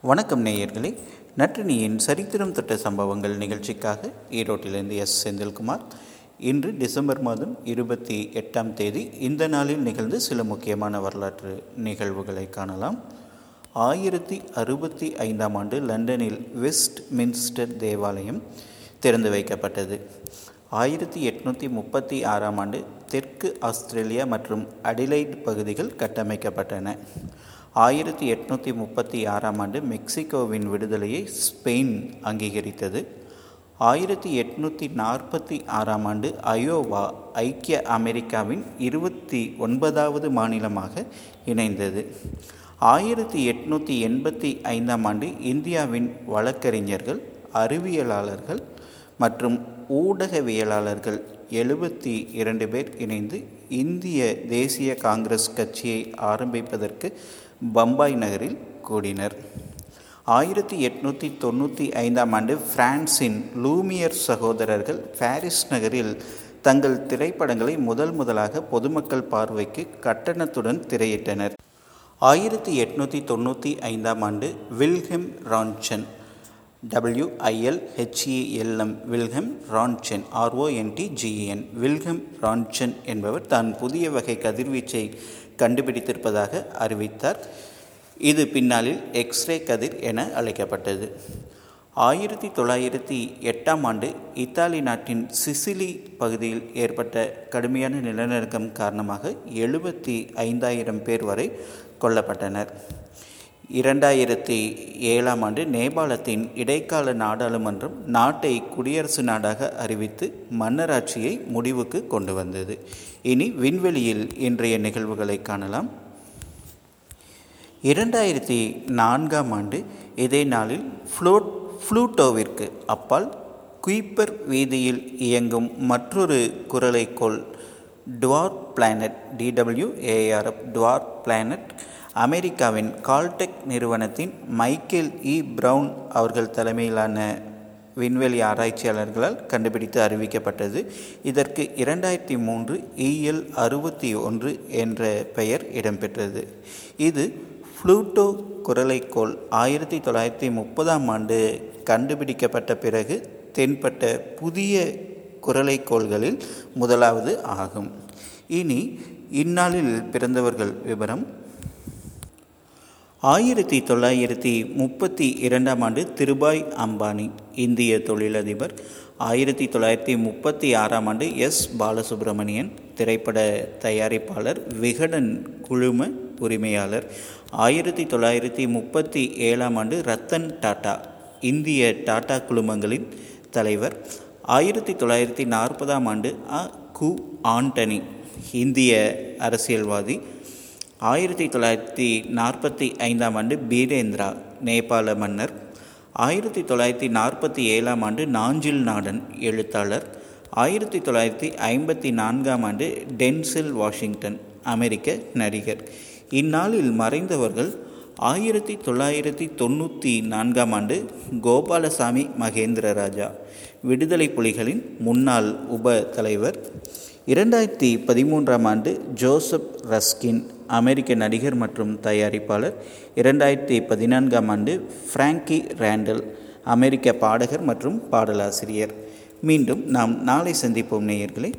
வணக்கம் நேயர்களே. நற்றினியின் சரித்திரம் தொட்ட சம்பவங்கள் நிகழ்ச்சிக்காக ஈரோட்டிலிருந்து எஸ். செந்தில்குமார். இன்று டிசம்பர் மாதம் இருபத்தி எட்டாம் தேதி இந்த நாளில் நிகழ்ந்து சில முக்கியமான வரலாற்று நிகழ்வுகளை காணலாம். ஆயிரத்தி அறுபத்தி ஐந்தாம் ஆண்டு லண்டனில் வெஸ்ட் மின்ஸ்டர் தேவாலயம் திறந்து வைக்கப்பட்டது. ஆயிரத்தி எட்நூற்றி முப்பத்தி ஆறாம் ஆண்டு தெற்கு ஆஸ்திரேலியா மற்றும் அடிலைட் பகுதிகள் கட்டமைக்கப்பட்டன. ஆயிரத்தி எட்நூற்றி முப்பத்தி ஆறாம் ஆண்டு மெக்சிகோவின் விடுதலையை ஸ்பெயின் அங்கீகரித்தது. ஆயிரத்தி எட்நூற்றி நாற்பத்தி ஆறாம் ஆண்டு அயோவா ஐக்கிய அமெரிக்காவின் இருபத்தி ஒன்பதாவது மாநிலமாக இணைந்தது. ஆயிரத்தி எட்நூற்றி எண்பத்தி ஐந்தாம் ஆண்டு இந்தியாவின் வழக்கறிஞர்கள் அறிவியலாளர்கள் மற்றும் ஊடகவியலாளர்கள் எழுபத்தி இரண்டு பேர் இணைந்து இந்திய தேசிய காங்கிரஸ் கட்சியை ஆரம்பிப்பதற்கு பம்பாய் நகரில் கூடினர். ஆயிரத்தி எட்நூற்றி தொண்ணூற்றி ஐந்தாம் ஆண்டு பிரான்சின் லூமியர் சகோதரர்கள் பாரிஸ் நகரில் தங்கள் திரைப்படங்களை முதல் முதலாக பொதுமக்கள் பார்வைக்கு கட்டணத்துடன் திரையிட்டனர். ஆயிரத்தி எட்நூற்றி தொண்ணூற்றி ஐந்தாம் ஆண்டு Wilhelm Rontgen W I L H E L M Wilhelm Rontgen R O N T G E N Wilhelm என்பவர் தான் புதிய வகை கதிர்வீச்சை கண்டுபிடித்திருப்பதாக அறிவித்தார். இது பின்னாளில் எக்ஸ்ரே கதிர் என அழைக்கப்பட்டது. ஆயிரத்தி தொள்ளாயிரத்தி எட்டாம் ஆண்டு இத்தாலி நாட்டின் சிசிலி பகுதியில் ஏற்பட்ட கடுமையான நிலநடுக்கம் காரணமாக எழுபத்தி ஐந்தாயிரம் பேர் வரை கொல்லப்பட்டனர். இரண்டாயிரத்தி ஏழாம் ஆண்டு நேபாளத்தின் இடைக்கால நாடாளுமன்றம் நாட்டை குடியரசு நாடாக அறிவித்து மன்னராட்சியை முடிவுக்கு கொண்டு வந்தது. இனி விண்வெளியில் இன்றைய நிகழ்வுகளை காணலாம். இரண்டாயிரத்தி நான்காம் ஆண்டு இதே நாளில் ஃப்ளோட் ஃப்ளூட்டோவிற்கு அப்பால் குயிப்பர் வீதியில் இயங்கும் மற்றொரு குரலைக்கோள் dwarf planet D W A R F dwarf planet அமெரிக்காவின் கால்டெக் நிறுவனத்தின் மைக்கேல் இ. ப்ரவுன் அவர்கள் தலைமையிலான விண்வெளி ஆராய்ச்சியாளர்களால் கண்டுபிடித்து அறிவிக்கப்பட்டது. இதற்கு இரண்டாயிரத்தி மூன்று இஎல் அறுபத்தி ஒன்று என்ற பெயர் இடம்பெற்றது. இது ஃப்ளூட்டோ குரலைக்கோள் ஆயிரத்தி தொள்ளாயிரத்தி முப்பதாம் ஆண்டு கண்டுபிடிக்கப்பட்ட பிறகு தென்பட்ட புதிய குரலைக்கோள்களில் முதலாவது ஆகும். இனி இந்நாளில் பிறந்தவர்கள் விவரம் ஆயிரத்தி தொள்ளாயிரத்தி முப்பத்தி இரண்டாம் ஆண்டு திருபாய் அம்பானி இந்திய தொழிலதிபர். ஆயிரத்தி தொள்ளாயிரத்தி முப்பத்தி ஆறாம் ஆண்டு எஸ். பாலசுப்ரமணியன் திரைப்பட தயாரிப்பாளர் விகடன் குழும உரிமையாளர். ஆயிரத்தி தொள்ளாயிரத்தி முப்பத்தி ஏழாம் ஆண்டு ரத்தன் டாட்டா இந்திய டாடா குழுமங்களின் தலைவர். ஆயிரத்தி தொள்ளாயிரத்தி நாற்பதாம் ஆண்டு அ. கு. ஆண்டனி இந்திய அரசியல்வாதி. ஆயிரத்தி தொள்ளாயிரத்தி நாற்பத்தி ஐந்தாம் ஆண்டு பீரேந்திரா நேபாள மன்னர். ஆயிரத்தி தொள்ளாயிரத்தி நாற்பத்தி ஏழாம் ஆண்டு நாஞ்சில் நாடன் எழுத்தாளர். ஆயிரத்தி தொள்ளாயிரத்தி ஐம்பத்தி நான்காம் ஆண்டு டென்சில் வாஷிங்டன் அமெரிக்க நடிகர். இந்நாளில் மறைந்தவர்கள் ஆயிரத்தி தொள்ளாயிரத்தி தொண்ணூற்றி நான்காம் ஆண்டு கோபாலசாமி மகேந்திர ராஜா விடுதலை புலிகளின் முன்னாள் உப தலைவர். இரண்டாயிரத்தி பதிமூன்றாம் ஆண்டு ஜோசப் ரஸ்கின் அமெரிக்க நடிகர் மற்றும் தயாரிப்பாளர். இரண்டாயிரத்தி பதினான்காம் ஆண்டு ஃப்ராங்கி ரேண்டல் அமெரிக்க பாடகர் மற்றும் பாடலாசிரியர். மீண்டும் நாம் நாளை சந்திப்போம் நேயர்களை.